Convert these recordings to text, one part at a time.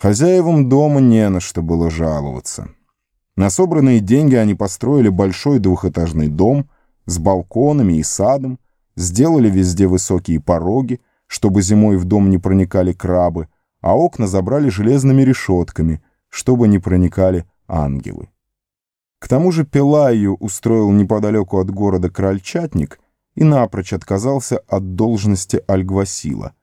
Хозяевам дома не на что было жаловаться. На собранные деньги они построили большой двухэтажный дом с балконами и садом, сделали везде высокие пороги, чтобы зимой в дом не проникали крабы, а окна забрали железными решетками, чтобы не проникали ангелы. К тому же Пелайю устроил неподалеку от города крольчатник и напрочь отказался от должности альгвасила,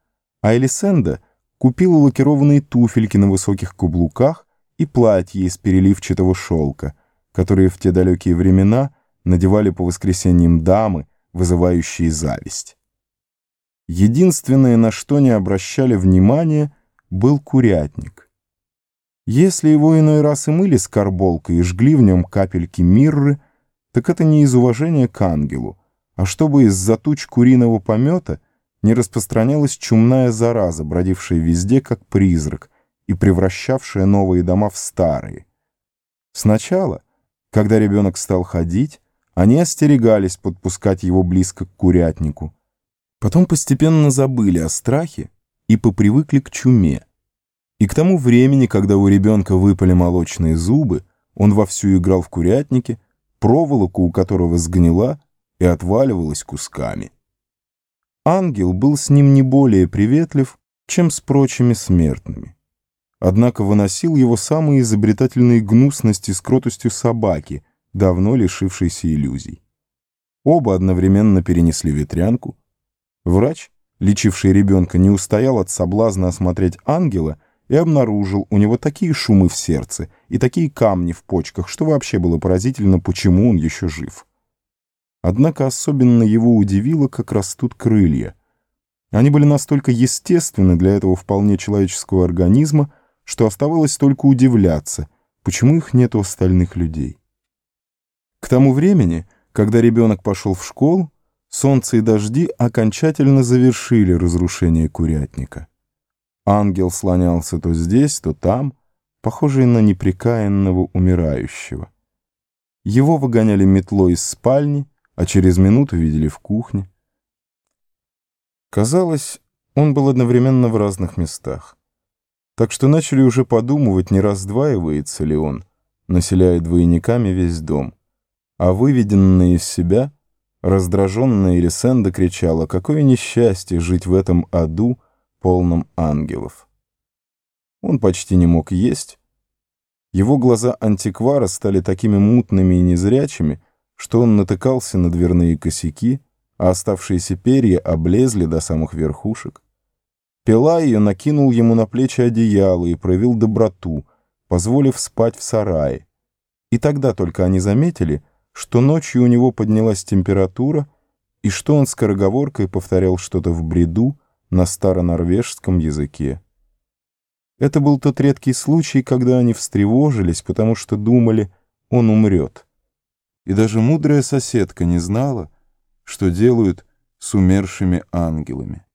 а Элисенда купила лакированные туфельки на высоких каблуках и платье из переливчатого шелка, которые в те далекие времена надевали по воскресеньям дамы, вызывающие зависть. Единственное, на что не обращали внимания, был курятник. Если его иной раз и мыли карболкой и жгли в нем капельки мирры, так это не из уважения к ангелу, а чтобы из-за туч куриного помета не распространялась чумная зараза, бродившая везде как призрак и превращавшая новые дома в старые. Сначала, когда ребенок стал ходить, они остерегались подпускать его близко к курятнику. Потом постепенно забыли о страхе и попривыкли к чуме. И к тому времени, когда у ребенка выпали молочные зубы, он вовсю играл в курятнике, проволоку у которого сгнила и отваливалась кусками. Ангел был с ним не более приветлив, чем с прочими смертными. Однако выносил его самые изобретательные гнусности с кротостью собаки, давно лишившейся иллюзий. Оба одновременно перенесли ветрянку. Врач, лечивший ребенка, не устоял от соблазна осмотреть ангела и обнаружил у него такие шумы в сердце и такие камни в почках, что вообще было поразительно, почему он еще жив. Однако особенно его удивило, как растут крылья. Они были настолько естественны для этого вполне человеческого организма, что оставалось только удивляться, почему их нет у остальных людей. К тому времени, когда ребенок пошел в школу, солнце и дожди окончательно завершили разрушение курятника. Ангел слонялся то здесь, то там, похожий на непрекаянного умирающего. Его выгоняли метлой из спальни, а через минуту видели в кухне. Казалось, он был одновременно в разных местах. Так что начали уже подумывать, не раздваивается ли он, населяя двойниками весь дом. А выведенная из себя, раздраженная Элисенда кричала, какое несчастье жить в этом аду, полном ангелов. Он почти не мог есть. Его глаза антиквара стали такими мутными и незрячими, что он натыкался на дверные косяки, а оставшиеся перья облезли до самых верхушек. ее накинул ему на плечи одеяло и проявил доброту, позволив спать в сарае. И тогда только они заметили, что ночью у него поднялась температура, и что он скороговоркой повторял что-то в бреду на старонорвежском языке. Это был тот редкий случай, когда они встревожились, потому что думали, он умрет и даже мудрая соседка не знала, что делают с умершими ангелами.